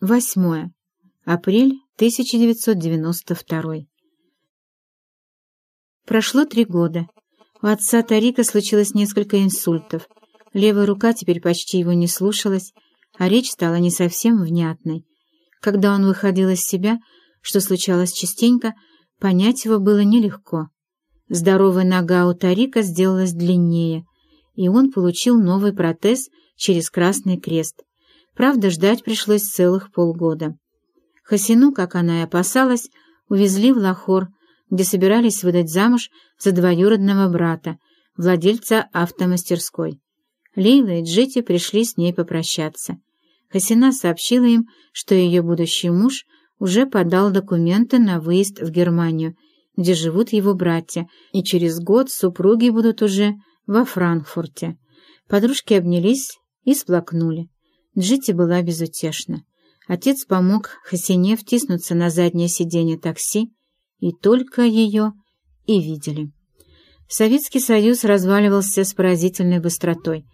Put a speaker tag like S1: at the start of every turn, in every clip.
S1: Восьмое. Апрель 1992. Прошло три года. У отца Тарика случилось несколько инсультов. Левая рука теперь почти его не слушалась, а речь стала не совсем внятной. Когда он выходил из себя, что случалось частенько, понять его было нелегко. Здоровая нога у Тарика сделалась длиннее, и он получил новый протез через Красный Крест. Правда, ждать пришлось целых полгода. Хасину, как она и опасалась, увезли в Лахор, где собирались выдать замуж за двоюродного брата, владельца автомастерской. Лейла и Джити пришли с ней попрощаться. Хасина сообщила им, что ее будущий муж уже подал документы на выезд в Германию, где живут его братья, и через год супруги будут уже во Франкфурте. Подружки обнялись и сплакнули. Джити была безутешна. Отец помог Хасине втиснуться на заднее сиденье такси, и только ее и видели. Советский Союз разваливался с поразительной быстротой.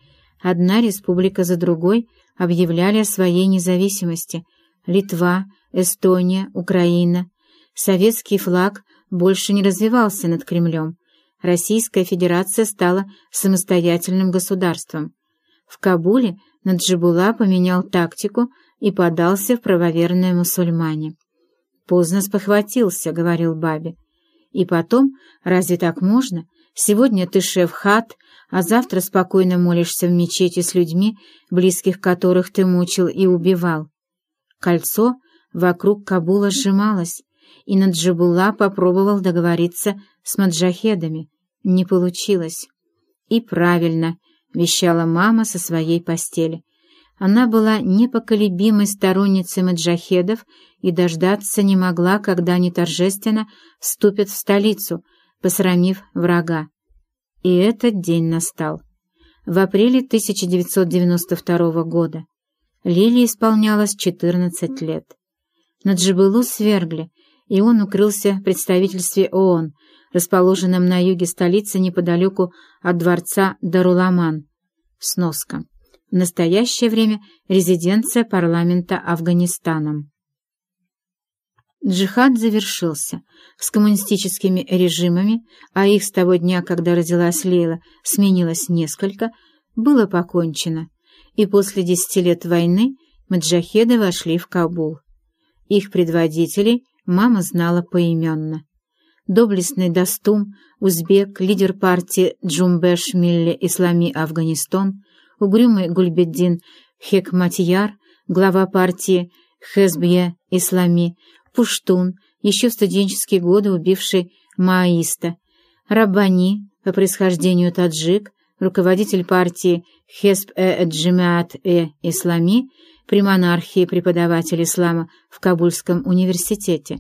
S1: Одна республика за другой объявляли о своей независимости. Литва, Эстония, Украина. Советский флаг больше не развивался над Кремлем. Российская Федерация стала самостоятельным государством. В Кабуле Наджибула поменял тактику и подался в правоверные мусульмане. «Поздно спохватился», — говорил Бабе. «И потом, разве так можно? Сегодня ты шеф-хат, а завтра спокойно молишься в мечети с людьми, близких которых ты мучил и убивал». Кольцо вокруг Кабула сжималось, и Наджибула попробовал договориться с маджахедами. Не получилось. «И правильно», — вещала мама со своей постели. Она была непоколебимой сторонницей маджахедов и дождаться не могла, когда они торжественно вступят в столицу, посрамив врага. И этот день настал. В апреле 1992 года Лилии исполнялось 14 лет. Наджибылу свергли, и он укрылся в представительстве ООН, расположенном на юге столицы неподалеку от дворца Даруламан. Сноска. В настоящее время резиденция парламента Афганистана. Джихад завершился. С коммунистическими режимами, а их с того дня, когда родилась Лейла, сменилось несколько, было покончено, и после десяти лет войны маджахеды вошли в Кабул. Их предводителей мама знала поименно. Доблестный Дастум, узбек, лидер партии Джумбеш Милли Ислами Афганистан, угрюмый Гульбеддин Хекматияр, глава партии Хезбье Ислами, Пуштун, еще в студенческие годы убивший Маиста, Раббани, по происхождению таджик, руководитель партии Хесб-э-Джимаат-э-Ислами при монархии преподаватель ислама в Кабульском университете,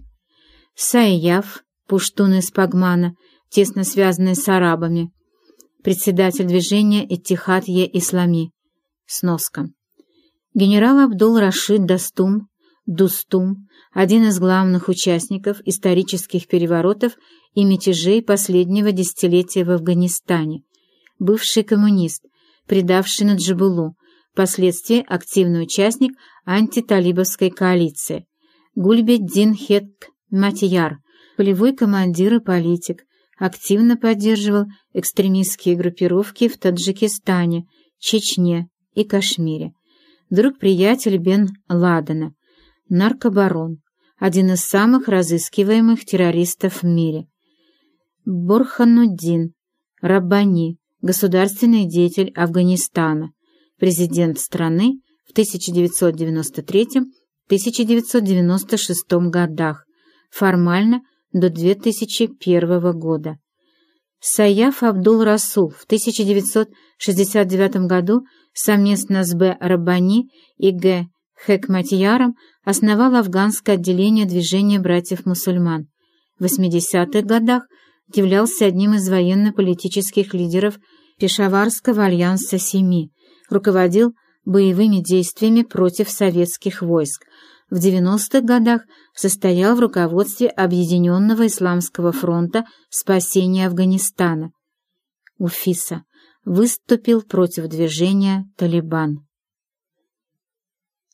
S1: Саияв, пуштун из Пагмана, тесно связанный с арабами, председатель движения Иттихад-е-Ислами. Сноска. Генерал Абдул-Рашид Дастум, Дустум, один из главных участников исторических переворотов и мятежей последнего десятилетия в Афганистане, бывший коммунист, предавший Наджибулу, впоследствии активный участник антиталибовской коалиции, Гульбеддин Хетк Матияр, полевой командир и политик, активно поддерживал экстремистские группировки в Таджикистане, Чечне и Кашмире. Друг-приятель Бен Ладена, наркобарон, один из самых разыскиваемых террористов в мире. Борхануддин, Раббани, государственный деятель Афганистана, президент страны в 1993-1996 годах, формально до 2001 года. Саяф Абдул-Расул в 1969 году совместно с Б. Рабани и Г. Хекматьяром основал афганское отделение движения братьев-мусульман. В 80-х годах являлся одним из военно-политических лидеров Пешаварского альянса Семи, руководил боевыми действиями против советских войск, в 90-х годах состоял в руководстве Объединенного Исламского фронта спасения Афганистана. Уфиса выступил против движения «Талибан».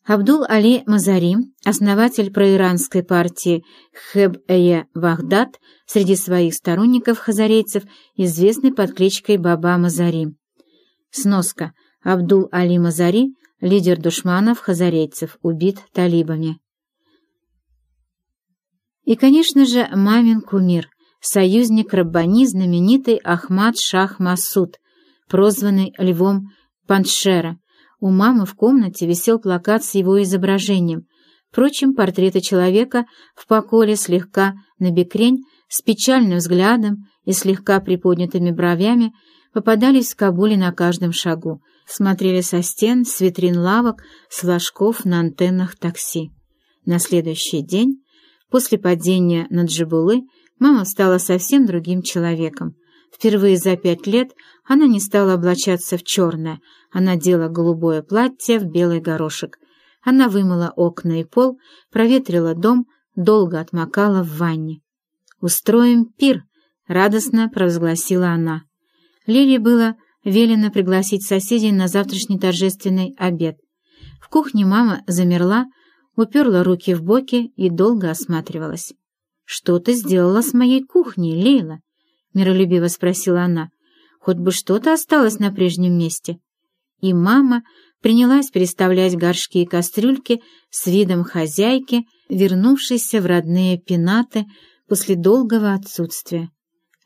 S1: Абдул-Али Мазари, основатель проиранской партии Хэб-Эе Вахдат, среди своих сторонников-хазарейцев, известный под кличкой Баба Мазари. Сноска. Абдул-Али Мазари, лидер душманов хазарейцев, убит талибами. И, конечно же, мамин кумир, союзник Раббани, знаменитый Ахмад Шах Масуд, прозванный Львом Паншера, у мамы в комнате висел плакат с его изображением. Впрочем, портреты человека в поколе слегка набекрень, с печальным взглядом и слегка приподнятыми бровями попадались в Кабуле на каждом шагу, смотрели со стен, с витрин лавок, с ложков на антеннах такси. На следующий день, после падения на Джибулы, мама стала совсем другим человеком. Впервые за пять лет она не стала облачаться в черное, она надела голубое платье в белый горошек. Она вымыла окна и пол, проветрила дом, долго отмокала в ванне. «Устроим пир!» — радостно провозгласила она. Лиле было велено пригласить соседей на завтрашний торжественный обед. В кухне мама замерла, уперла руки в боки и долго осматривалась. «Что ты сделала с моей кухней, Лейла?» — миролюбиво спросила она. «Хоть бы что-то осталось на прежнем месте» и мама принялась переставлять горшки и кастрюльки с видом хозяйки, вернувшейся в родные пенаты после долгого отсутствия.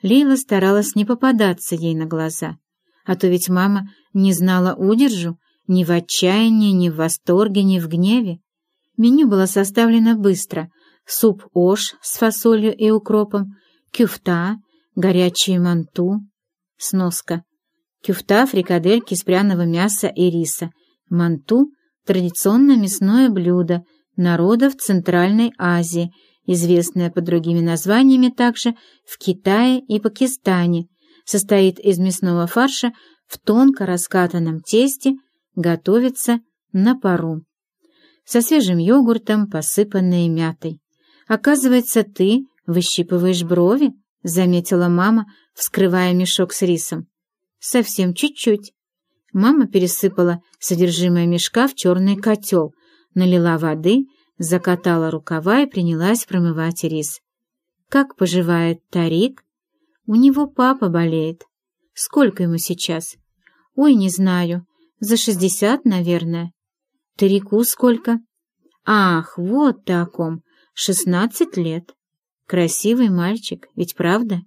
S1: Лейла старалась не попадаться ей на глаза, а то ведь мама не знала удержу ни в отчаянии, ни в восторге, ни в гневе. Меню было составлено быстро. Суп ош с фасолью и укропом, кюфта, горячие манту, сноска, кюфта, фрикадельки из пряного мяса и риса, манту — традиционное мясное блюдо народов Центральной Азии, известное под другими названиями также в Китае и Пакистане, состоит из мясного фарша в тонко раскатанном тесте, готовится на пару. Со свежим йогуртом, посыпанной мятой. «Оказывается, ты выщипываешь брови?» — заметила мама, вскрывая мешок с рисом. Совсем чуть-чуть. Мама пересыпала содержимое мешка в черный котел, налила воды, закатала рукава и принялась промывать рис. Как поживает Тарик? У него папа болеет. Сколько ему сейчас? Ой, не знаю. За шестьдесят, наверное. Тарику сколько? Ах, вот ты о ком. Шестнадцать лет. Красивый мальчик, ведь правда?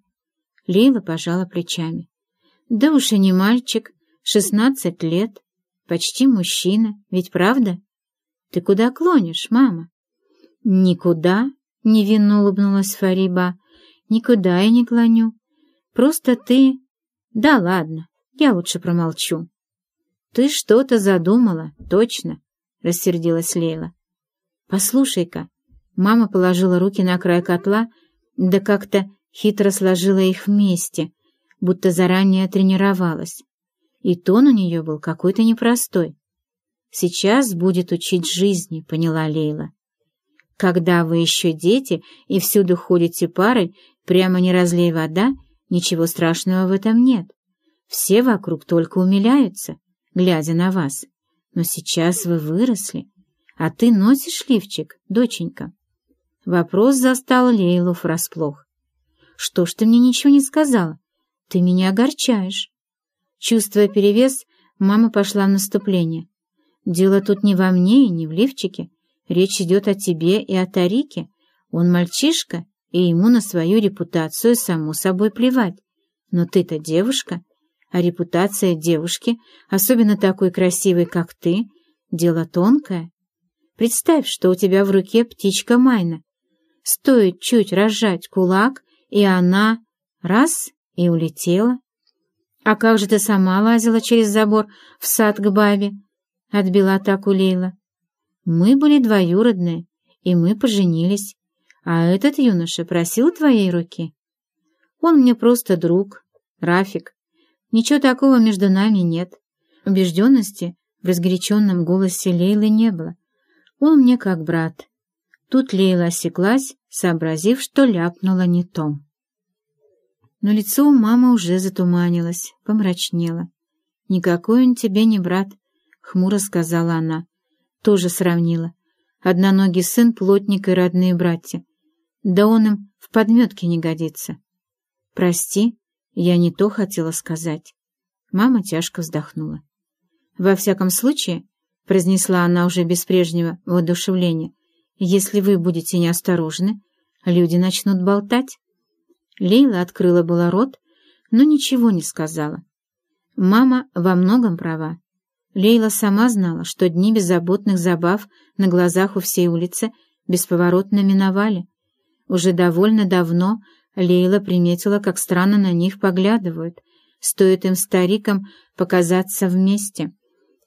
S1: Лила пожала плечами. Да уж и не мальчик, шестнадцать лет, почти мужчина, ведь правда? Ты куда клонишь, мама? Никуда, невинно улыбнулась Фариба. Никуда я не клоню. Просто ты... Да ладно, я лучше промолчу. Ты что-то задумала, точно, рассердилась Лейла. Послушай-ка, мама положила руки на край котла, да как-то хитро сложила их вместе — будто заранее тренировалась. И тон у нее был какой-то непростой. «Сейчас будет учить жизни», — поняла Лейла. «Когда вы еще дети и всюду ходите парой, прямо не разлей вода, ничего страшного в этом нет. Все вокруг только умиляются, глядя на вас. Но сейчас вы выросли, а ты носишь лифчик, доченька». Вопрос застал Лейлу врасплох. «Что ж ты мне ничего не сказала? Ты меня огорчаешь. Чувствуя перевес, мама пошла в наступление. Дело тут не во мне и не в лифчике. Речь идет о тебе и о Тарике. Он мальчишка, и ему на свою репутацию само собой плевать. Но ты-то девушка, а репутация девушки, особенно такой красивой, как ты, дело тонкое. Представь, что у тебя в руке птичка Майна. Стоит чуть разжать кулак, и она раз и улетела. «А как же ты сама лазила через забор в сад к бабе?» — отбила атаку Лейла. «Мы были двоюродные, и мы поженились. А этот юноша просил твоей руки. Он мне просто друг, Рафик. Ничего такого между нами нет. Убежденности в разгоряченном голосе Лейлы не было. Он мне как брат». Тут Лейла осеклась, сообразив, что ляпнула не то. Но лицо у мамы уже затуманилось, помрачнело. «Никакой он тебе не брат», — хмуро сказала она. тоже сравнила. Одноногий сын, плотник и родные братья. Да он им в подметке не годится. Прости, я не то хотела сказать. Мама тяжко вздохнула. Во всяком случае, произнесла она уже без прежнего воодушевления, если вы будете неосторожны, люди начнут болтать. Лейла открыла было рот, но ничего не сказала. Мама во многом права. Лейла сама знала, что дни беззаботных забав на глазах у всей улицы бесповоротно миновали. Уже довольно давно Лейла приметила, как странно на них поглядывают, стоит им старикам показаться вместе.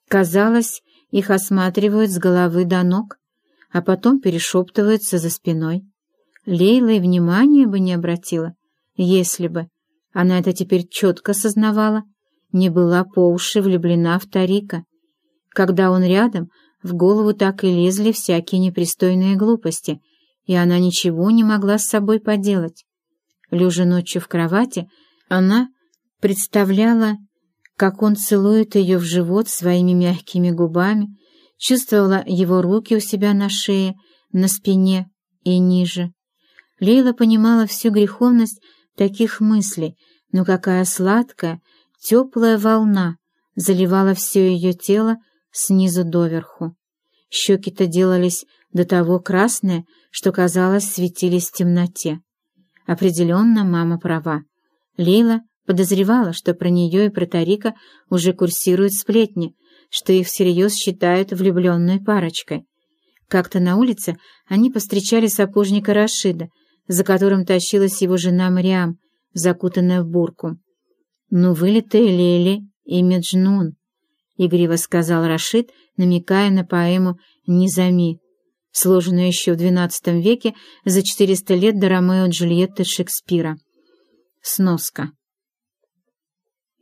S1: Казалось, их осматривают с головы до ног, а потом перешептываются за спиной. Лейла и внимания бы не обратила, если бы, она это теперь четко сознавала, не была по уши влюблена в Тарика. Когда он рядом, в голову так и лезли всякие непристойные глупости, и она ничего не могла с собой поделать. Лежа ночью в кровати, она представляла, как он целует ее в живот своими мягкими губами, чувствовала его руки у себя на шее, на спине и ниже. Лейла понимала всю греховность таких мыслей, но какая сладкая, теплая волна заливала все ее тело снизу доверху. Щеки-то делались до того красные, что, казалось, светились в темноте. Определенно мама права. Лейла подозревала, что про нее и про Тарика уже курсируют сплетни, что их всерьез считают влюбленной парочкой. Как-то на улице они повстречали сапожника Рашида, за которым тащилась его жена Мариам, закутанная в бурку. «Ну, вылитые Лели и Меджнун», — игриво сказал Рашид, намекая на поэму «Низами», сложенную еще в XII веке за 400 лет до Ромео Джульетты Шекспира. Сноска.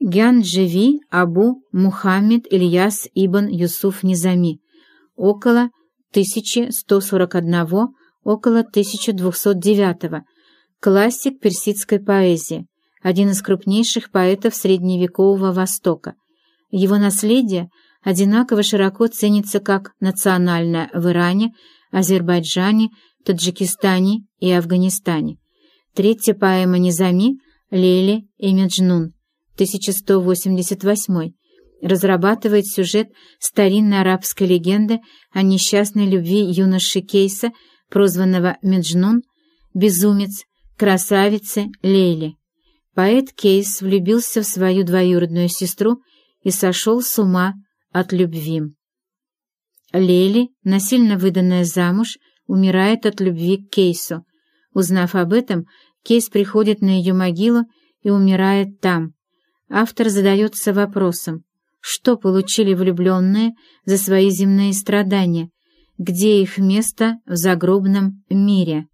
S1: Гянджеви Абу Мухаммед Ильяс Ибн Юсуф Низами, около 1141 около 1209 классик персидской поэзии, один из крупнейших поэтов средневекового Востока. Его наследие одинаково широко ценится как национальное в Иране, Азербайджане, Таджикистане и Афганистане. Третья поэма Низами «Лейли и Меджнун» 1188 разрабатывает сюжет старинной арабской легенды о несчастной любви юноши Кейса, прозванного Меджнун, безумец, красавицы Лейли. Поэт Кейс влюбился в свою двоюродную сестру и сошел с ума от любви. Лейли, насильно выданная замуж, умирает от любви к Кейсу. Узнав об этом, Кейс приходит на ее могилу и умирает там. Автор задается вопросом, что получили влюбленные за свои земные страдания, где их место в загробном мире.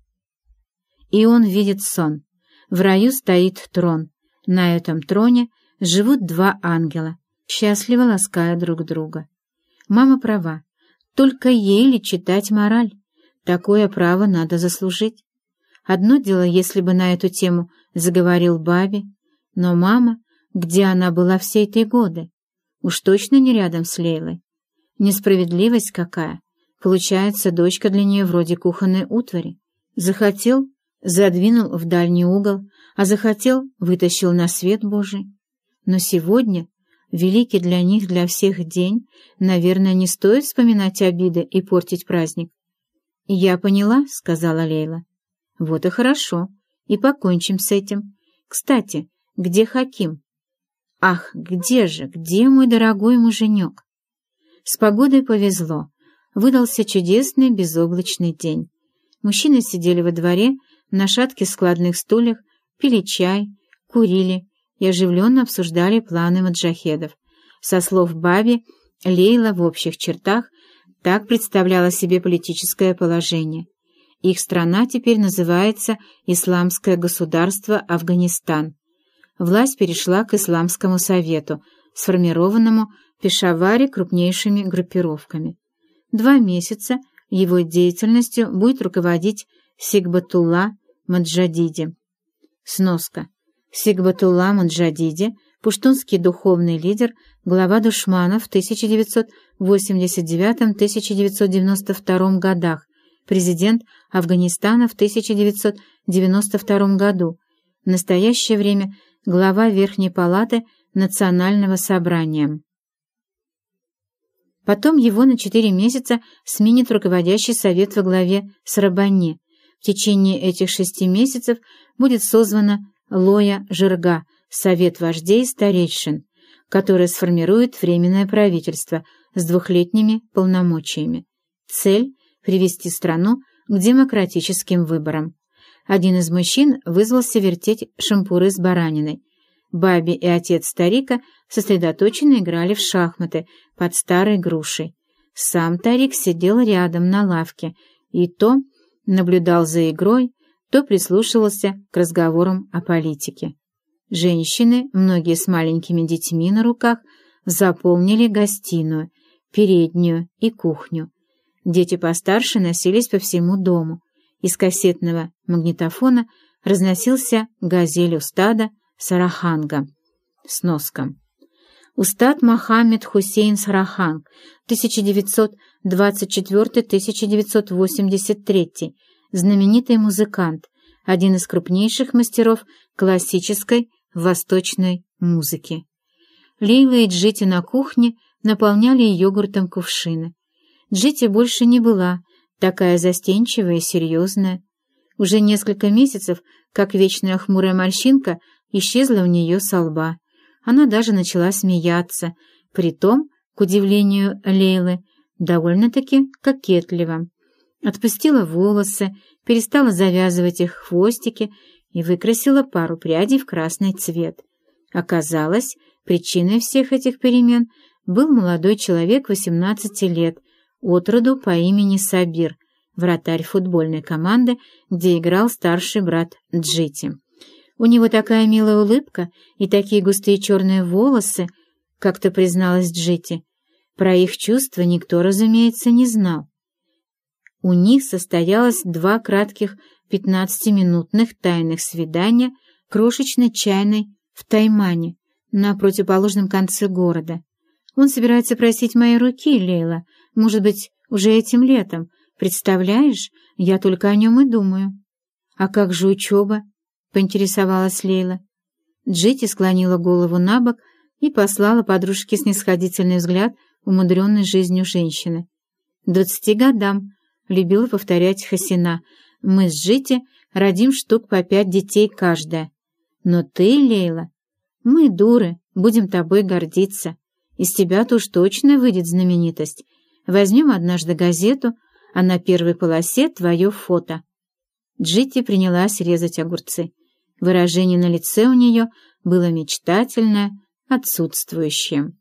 S1: И он видит сон. В раю стоит трон. На этом троне живут два ангела, счастливо лаская друг друга. Мама права. Только ей читать мораль? Такое право надо заслужить. Одно дело, если бы на эту тему заговорил Баби, но мама, где она была все эти годы? Уж точно не рядом с Лейлой. Несправедливость какая. Получается, дочка для нее вроде кухонной утвари. Захотел — задвинул в дальний угол, а захотел — вытащил на свет Божий. Но сегодня великий для них, для всех день, наверное, не стоит вспоминать обиды и портить праздник. «Я поняла», — сказала Лейла. «Вот и хорошо, и покончим с этим. Кстати, где Хаким?» «Ах, где же, где мой дорогой муженек?» С погодой повезло. Выдался чудесный безоблачный день. Мужчины сидели во дворе на шатких складных стульях, пили чай, курили, и оживленно обсуждали планы маджахедов. Со слов Баби, Лейла в общих чертах так представляла себе политическое положение. Их страна теперь называется Исламское государство Афганистан. Власть перешла к Исламскому совету, сформированному в Пешаваре крупнейшими группировками. Два месяца его деятельностью будет руководить Сигбатулла Маджадиди. Сноска. Сигбатулла Маджадиди пуштунский духовный лидер, глава душманов в 1989-1992 годах, президент Афганистана в 1992 году, в настоящее время глава Верхней Палаты Национального собрания. Потом его на четыре месяца сменит руководящий совет во главе с Рабанне. В течение этих шести месяцев будет созвана Лоя Жирга, Совет вождей старейшин, который сформирует Временное правительство с двухлетними полномочиями. Цель – привести страну к демократическим выборам. Один из мужчин вызвался вертеть шампуры с бараниной. Баби и отец старика сосредоточенно играли в шахматы под старой грушей. Сам Тарик сидел рядом на лавке и то наблюдал за игрой, то прислушивался к разговорам о политике. Женщины, многие с маленькими детьми на руках, заполнили гостиную, переднюю и кухню. Дети постарше носились по всему дому. Из кассетного магнитофона разносился газель Устада Сараханга. Сноска. Устад Мохаммед Хусейн Сараханг, 1924-1983, знаменитый музыкант, один из крупнейших мастеров классической восточной музыки. Лейла и Джити на кухне наполняли йогуртом кувшины. Джити больше не была такая застенчивая и серьезная. Уже несколько месяцев, как вечная хмурая морщинка, исчезла у нее со лба. Она даже начала смеяться, притом, к удивлению Лейлы, довольно-таки кокетливо. Отпустила волосы, перестала завязывать их хвостики и выкрасила пару прядей в красный цвет. Оказалось, причиной всех этих перемен был молодой человек 18 лет, от роду по имени Сабир, вратарь футбольной команды, где играл старший брат Джити. У него такая милая улыбка и такие густые черные волосы, как-то призналась Джити. Про их чувства никто, разумеется, не знал. У них состоялось два кратких пятнадцатиминутных тайных свидания крошечной чайной в Таймане на противоположном конце города. Он собирается просить моей руки, Лейла, может быть, уже этим летом. Представляешь, я только о нем и думаю. А как же учеба? — поинтересовалась Лейла. Джити склонила голову на бок и послала подружке снисходительный взгляд умудренной жизнью женщины. «Двадцати годам», — любила повторять Хасина, — «мы с Джити родим штук по пять детей каждая. Но ты, Лейла, мы дуры, будем тобой гордиться. Из тебя-то уж точно выйдет знаменитость. Возьмем однажды газету, а на первой полосе твое фото». Джити принялась резать огурцы. Выражение на лице у нее было мечтательное, отсутствующее.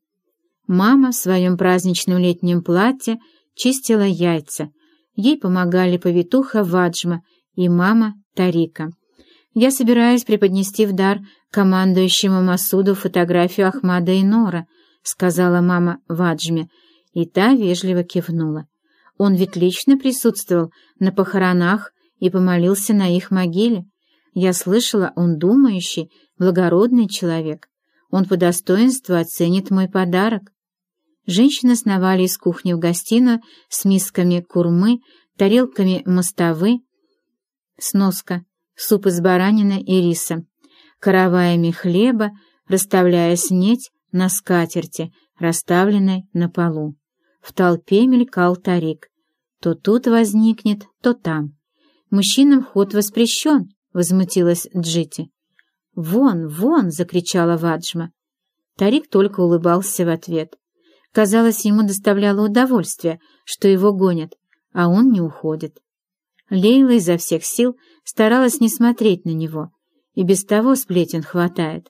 S1: Мама в своем праздничном летнем платье чистила яйца. Ей помогали повитуха Ваджма и мама Тарика. Я собираюсь преподнести в дар командующему Масуду фотографию Ахмада и Нора, сказала мама Ваджме, и та вежливо кивнула. Он ведь лично присутствовал на похоронах и помолился на их могиле. Я слышала, он думающий, благородный человек. Он по достоинству оценит мой подарок. Женщины сновали из кухни в гостиную с мисками курмы, тарелками мостовы, сноска, суп из баранины и риса, караваями хлеба, расставляя снеть на скатерти, расставленной на полу. В толпе мелькал тарик. То тут возникнет, то там. Мужчинам вход воспрещен, — возмутилась Джити. «Вон, вон!» — закричала Ваджма. Тарик только улыбался в ответ. Казалось, ему доставляло удовольствие, что его гонят, а он не уходит. Лейла изо всех сил старалась не смотреть на него, и без того сплетен хватает.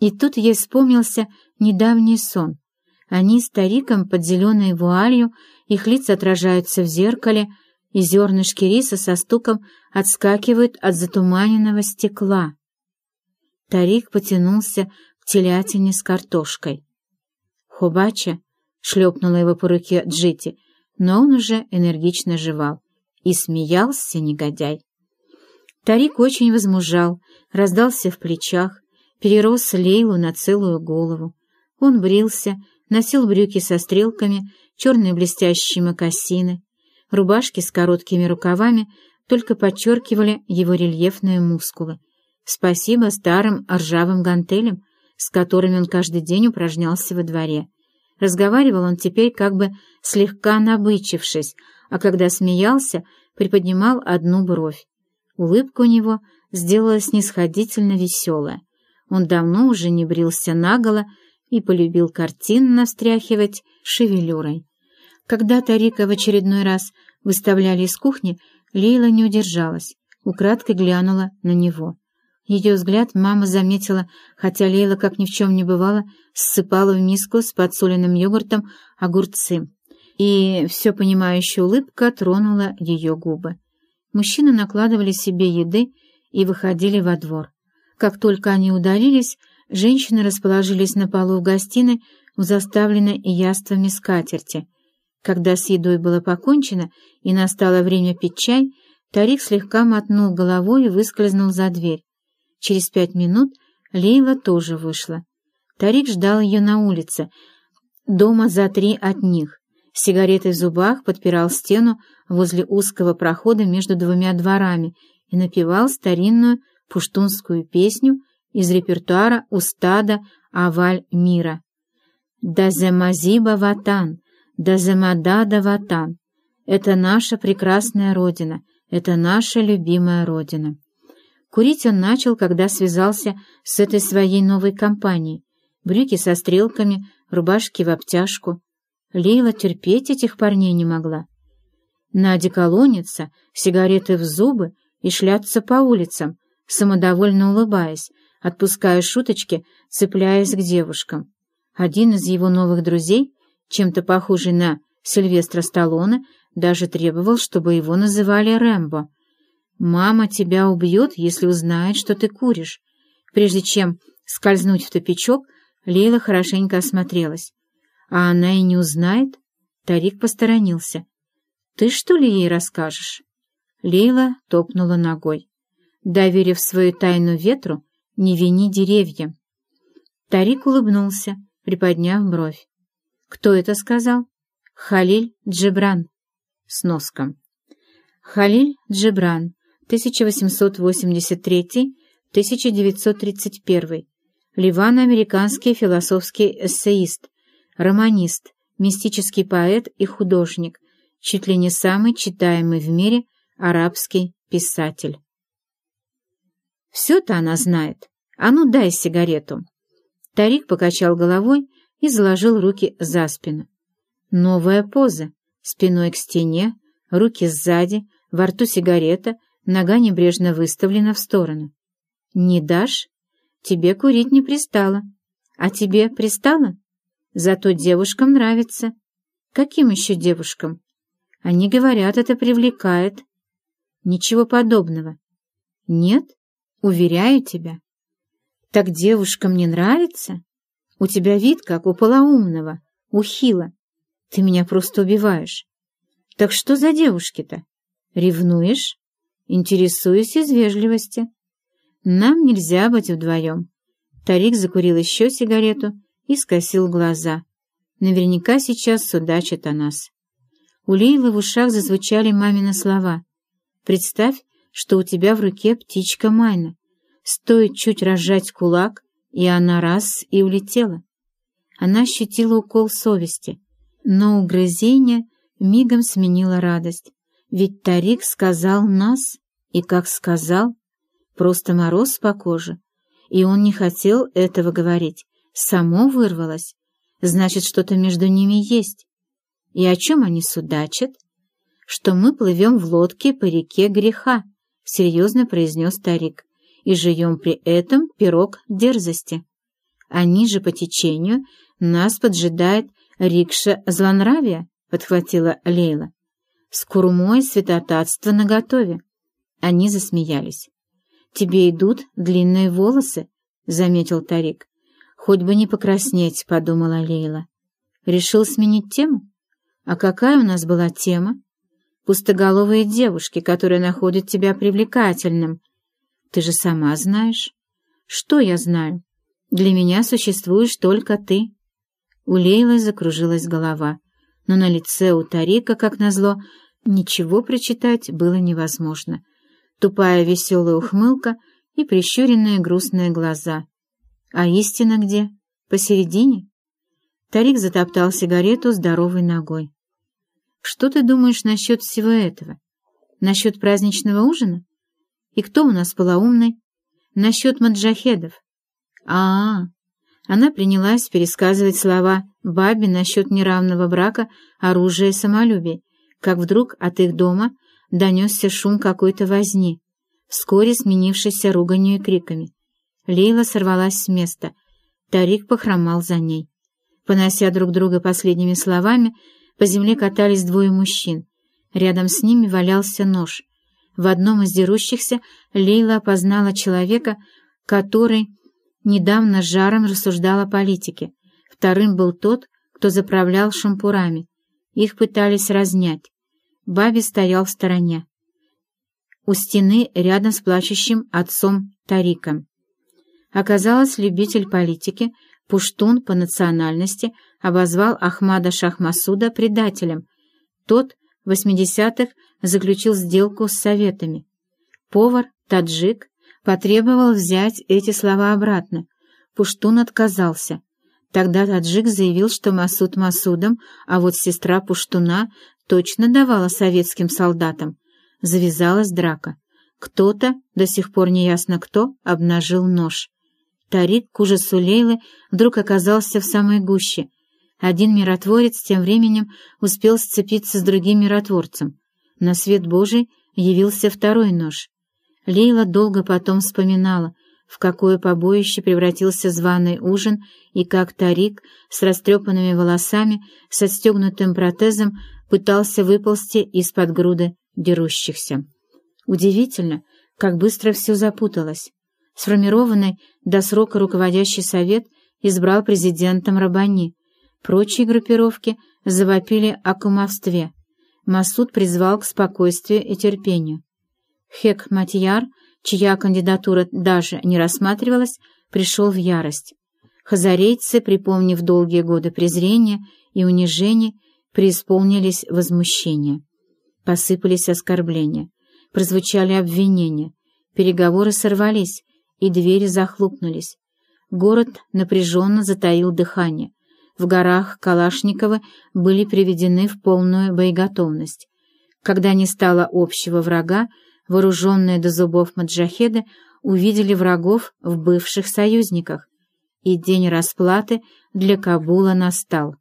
S1: И тут ей вспомнился недавний сон. Они с Тариком под зеленой вуалью, их лица отражаются в зеркале — и зернышки риса со стуком отскакивают от затуманенного стекла. Тарик потянулся к телятине с картошкой. Хубача шлепнула его по руке Джити, но он уже энергично жевал. И смеялся негодяй. Тарик очень возмужал, раздался в плечах, перерос Лейлу на целую голову. Он брился, носил брюки со стрелками, черные блестящие мокасины. Рубашки с короткими рукавами только подчеркивали его рельефные мускулы. Спасибо старым ржавым гантелям, с которыми он каждый день упражнялся во дворе. Разговаривал он теперь как бы слегка набычившись, а когда смеялся, приподнимал одну бровь. Улыбка у него сделалась снисходительно веселая. Он давно уже не брился наголо и полюбил картинно встряхивать шевелюрой. Когда Тарика в очередной раз выставляли из кухни, Лейла не удержалась, украдкой глянула на него. Ее взгляд мама заметила, хотя Лейла, как ни в чем не бывало, ссыпала в миску с подсоленным йогуртом огурцы. И все понимающая улыбка тронула ее губы. Мужчины накладывали себе еды и выходили во двор. Как только они удалились, женщины расположились на полу в гостиной у заставленной яствами скатерти. Когда с едой было покончено и настало время пить чай, Тарик слегка мотнул головой и выскользнул за дверь. Через пять минут Лейла тоже вышла. Тарик ждал ее на улице, дома за три от них. С сигаретой в зубах подпирал стену возле узкого прохода между двумя дворами и напевал старинную пуштунскую песню из репертуара устада «Аваль мира». «Даземазиба ватан, даземадада ватан» — это наша прекрасная Родина, это наша любимая Родина. Курить он начал, когда связался с этой своей новой компанией. Брюки со стрелками, рубашки в обтяжку. Лейла терпеть этих парней не могла. Надя колонится, сигареты в зубы и шляться по улицам, самодовольно улыбаясь, отпуская шуточки, цепляясь к девушкам. Один из его новых друзей, чем-то похожий на Сильвестра Сталлоне, даже требовал, чтобы его называли Рэмбо. «Мама тебя убьет, если узнает, что ты куришь». Прежде чем скользнуть в тупичок, Лейла хорошенько осмотрелась. «А она и не узнает?» Тарик посторонился. «Ты что ли ей расскажешь?» Лейла топнула ногой. Доверив свою тайну ветру, не вини деревья. Тарик улыбнулся, приподняв бровь. «Кто это сказал?» «Халиль Джебран». Сноска. Халиль Джебран, 1883-1931. Ливано-американский философский эссеист, романист, мистический поэт и художник, чуть ли не самый читаемый в мире арабский писатель. Все-то она знает. А ну дай сигарету. Тарик покачал головой и заложил руки за спину. Новая поза. Спиной к стене, руки сзади, во рту сигарета, нога небрежно выставлена в сторону. «Не дашь? Тебе курить не пристало. А тебе пристало? Зато девушкам нравится. Каким еще девушкам? Они говорят, это привлекает. Ничего подобного. Нет? Уверяю тебя. Так девушкам не нравится? У тебя вид, как у полоумного, у хила. Ты меня просто убиваешь. Так что за девушки-то? Ревнуешь? Интересуюсь из вежливости. Нам нельзя быть вдвоем. Тарик закурил еще сигарету и скосил глаза. Наверняка сейчас судачат о нас. У Лейлы в ушах зазвучали мамины слова. «Представь, что у тебя в руке птичка Майна. Стоит чуть разжать кулак, и она раз и улетела. Она ощутила укол совести, но угрызение мигом сменила радость. Ведь Тарик сказал нас, и как сказал, просто мороз по коже. И он не хотел этого говорить, само вырвалось. Значит, что-то между ними есть. И о чем они судачат? Что мы плывем в лодке по реке греха, — серьезно произнес старик, — и живем при этом пирог дерзости. А ниже по течению нас поджидает рикша злонравия, — подхватила Лейла. С курмой святотатство наготове. Они засмеялись. «Тебе идут длинные волосы», — заметил Тарик. «Хоть бы не покраснеть», — подумала Лейла. «Решил сменить тему? А какая у нас была тема?» пустоголовые девушки, которые находят тебя привлекательным. Ты же сама знаешь. Что я знаю? Для меня существуешь только ты». У Лейлы закружилась голова, но на лице у Тарика, как назло, ничего прочитать было невозможно. Тупая веселая ухмылка и прищуренные грустные глаза. А истина где? Посередине? Тарик затоптал сигарету здоровой ногой. «Что ты думаешь насчет всего этого? Насчет праздничного ужина? И кто у нас полоумный? Насчет маджахедов. А, -а, а Она принялась пересказывать слова бабе насчет неравного брака, оружия и самолюбия, как вдруг от их дома донесся шум какой-то возни, вскоре сменившийся руганью и криками. Лейла сорвалась с места. Тарик похромал за ней. Понося друг друга последними словами, по земле катались двое мужчин. Рядом с ними валялся нож. В одном из дерущихся Лейла опознала человека, который недавно жаром рассуждал о политике. Вторым был тот, кто заправлял шампурами. Их пытались разнять. Баби стоял в стороне. У стены рядом с плачущим отцом Тариком. Оказалось, любитель политики, пуштун по национальности, обозвал Ахмада Шахмасуда предателем. Тот в 80-х заключил сделку с советами. Повар, таджик, потребовал взять эти слова обратно. Пуштун отказался. Тогда таджик заявил, что Масуд Масудом, а вот сестра Пуштуна точно давала советским солдатам. Завязалась драка. Кто-то, до сих пор не ясно кто, обнажил нож. Тарик, к ужасу Лейлы, вдруг оказался в самой гуще. Один миротворец тем временем успел сцепиться с другим миротворцем. На свет Божий явился второй нож. Лейла долго потом вспоминала, в какое побоище превратился званый ужин и как Тарик с растрепанными волосами, с отстегнутым протезом, пытался выползти из-под груды дерущихся. Удивительно, как быстро все запуталось. Сформированный до срока руководящий совет избрал президентом Рабани. Прочие группировки завопили о кумовстве. Масуд призвал к спокойствию и терпению. Хек Матьяр, чья кандидатура даже не рассматривалась, пришел в ярость. Хазарейцы, припомнив долгие годы презрения и унижений, преисполнились возмущения. Посыпались оскорбления, прозвучали обвинения, переговоры сорвались, и двери захлопнулись. Город напряженно затаил дыхание. В горах Калашниковы были приведены в полную боеготовность. Когда не стало общего врага, вооруженные до зубов маджахеды увидели врагов в бывших союзниках, и день расплаты для Кабула настал.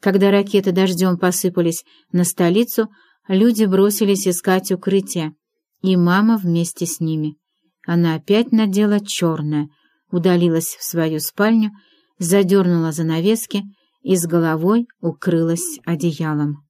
S1: Когда ракеты дождем посыпались на столицу, люди бросились искать укрытие, и мама вместе с ними. Она опять надела черное, удалилась в свою спальню, задернула занавески и с головой укрылась одеялом.